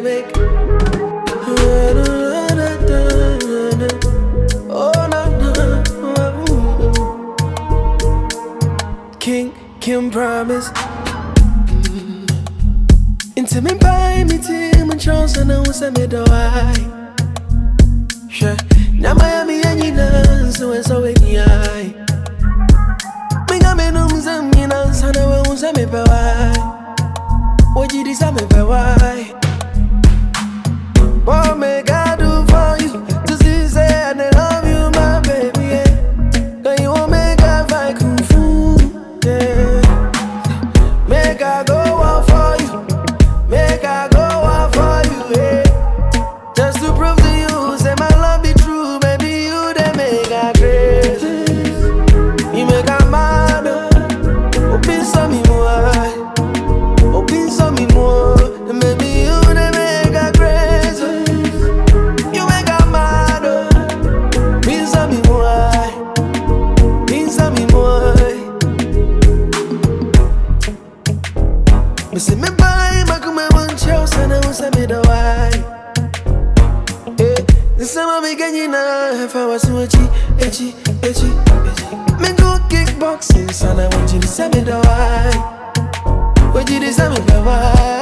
make. King Kim promise. Into me by me team and Charles and I was a middle eye. Sure, now Miami and you know, so it's always. Me say me buy my kuma sana usa me dawai. Eh, nisema migenyi na hefa wasuachi echi echi echi. Me go kickboxing sana wajiri sa me dawai. Wajiri sa me.